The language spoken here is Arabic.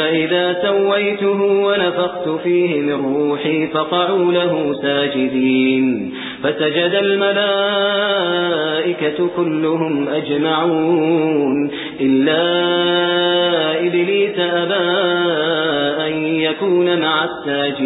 فإذا سويته ونفخت فيه من روحي فقعوا له ساجدين فسجد الملائكة كلهم أجمعون إلا إبليس أبا أن يكون مع الساجدين